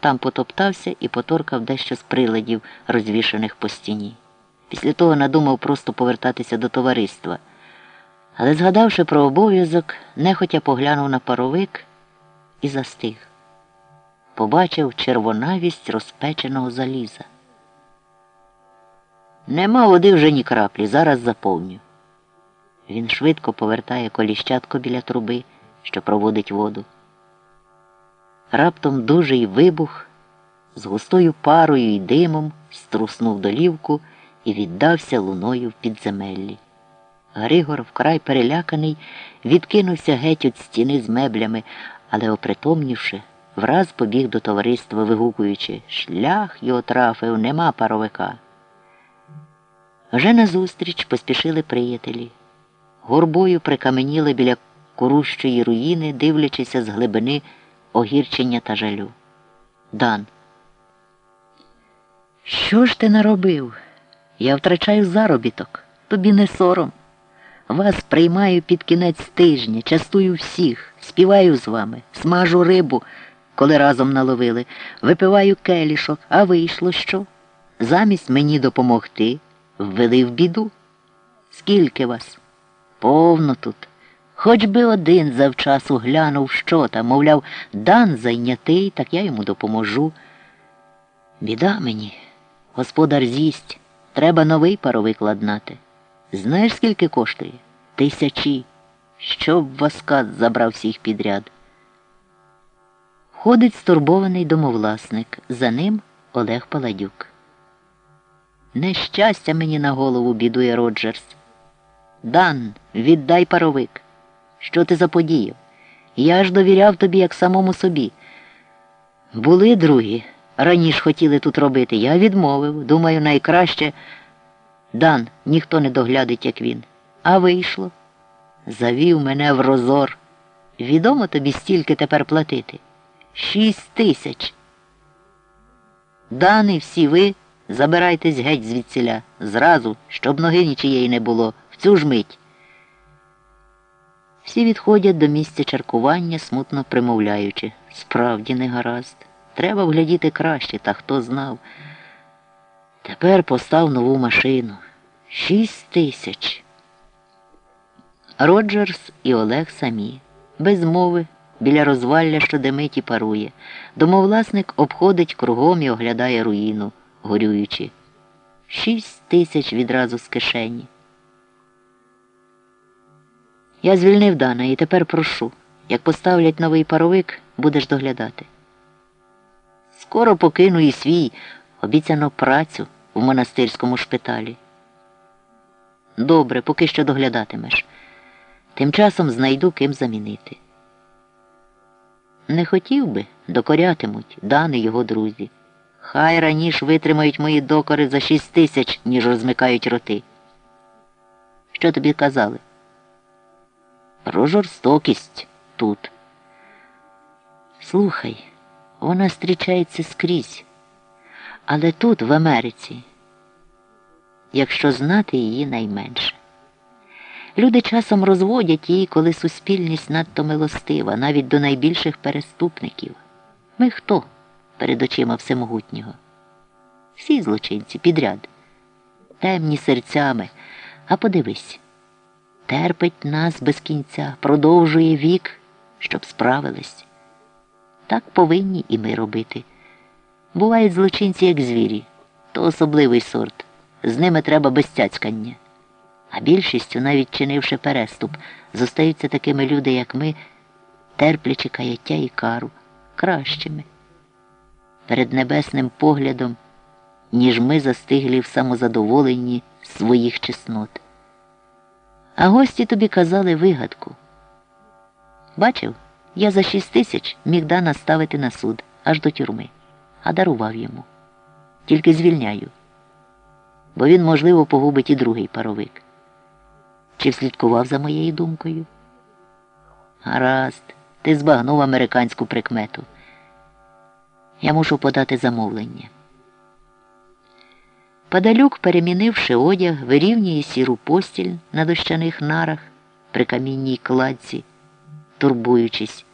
там потоптався і поторкав дещо з приладів, розвішаних по стіні. Після того надумав просто повертатися до товариства. Але, згадавши про обов'язок, нехотя поглянув на паровик і застиг. Побачив червонавість розпеченого заліза. Нема води вже ні краплі, зараз заповню. Він швидко повертає коліщатко біля труби, що проводить воду. Раптом дужий вибух з густою парою і димом струснув долівку і віддався луною в підземеллі. Григор, вкрай переляканий, відкинувся геть від стіни з меблями, але, опритомнівши, враз побіг до товариства, вигукуючи Шлях його трафив, нема паровика. Вже назустріч поспішили приятелі. Горбою прикаменіли біля курущої руїни, дивлячися з глибини огірчення та жалю. Дан. Що ж ти наробив? Я втрачаю заробіток. Тобі не сором. Вас приймаю під кінець тижня, частую всіх, співаю з вами, смажу рибу, коли разом наловили, випиваю келішок, а вийшло що? Замість мені допомогти, ввели в біду. Скільки вас? Повно тут. Хоч би один завчасу глянув, що там, мовляв, дан зайнятий, так я йому допоможу. Біда мені, господар з'їсть, треба новий паровик ладнати. Знаєш, скільки коштує? Тисячі. Щоб васкат забрав всіх підряд. Ходить стурбований домовласник. За ним Олег Паладюк. Нещастя мені на голову бідує Роджерс. Дан, віддай паровик. Що ти заподіяв? Я ж довіряв тобі, як самому собі. Були другі, раніше хотіли тут робити. Я відмовив. Думаю, найкраще. Дан, ніхто не доглядить, як він. А вийшло. Завів мене в розор. Відомо тобі стільки тепер платити? Шість тисяч. Дани всі ви забирайтесь геть звідсіля. Зразу, щоб ноги нічиєї не було, в цю ж мить. Всі відходять до місця чаркування, смутно примовляючи. Справді не гаразд. Треба вглядіти краще, та хто знав. Тепер постав нову машину. Шість тисяч. Роджерс і Олег самі. Без мови, біля розвалля, що димить і парує. Домовласник обходить кругом і оглядає руїну, горюючи. Шість тисяч відразу з кишені. Я звільнив Дана і тепер прошу. Як поставлять новий паровик, будеш доглядати. Скоро покину і свій обіцяно працю в монастирському шпиталі. Добре, поки що доглядатимеш. Тим часом знайду ким замінити. Не хотів би, докорятимуть Дани його друзі. Хай раніше витримають мої докори за шість тисяч, ніж розмикають роти. Що тобі казали? Про жорстокість тут. Слухай, вона зустрічається скрізь, але тут, в Америці, якщо знати її найменше. Люди часом розводять її, коли суспільність надто милостива, навіть до найбільших переступників. Ми хто перед очима всемогутнього? Всі злочинці підряд, темні серцями, а подивись терпить нас без кінця, продовжує вік, щоб справились. Так повинні і ми робити. Бувають злочинці, як звірі, то особливий сорт. З ними треба безцяцькання. А більшістю, навіть чинивши переступ, зостаються такими люди, як ми, терплячи каяття і кару, кращими. Перед небесним поглядом, ніж ми застиглі в самозадоволенні своїх чеснот. А гості тобі казали вигадку. Бачив, я за шість тисяч міг Дана ставити на суд аж до тюрми, а дарував йому. Тільки звільняю, бо він, можливо, погубить і другий паровик. Чи вслідкував за моєю думкою? Гаразд, ти збагнув американську прикмету. Я мушу подати замовлення. Падалюк, перемінивши одяг, вирівнює сіру постіль на дощаних нарах при камінній кладці, турбуючись,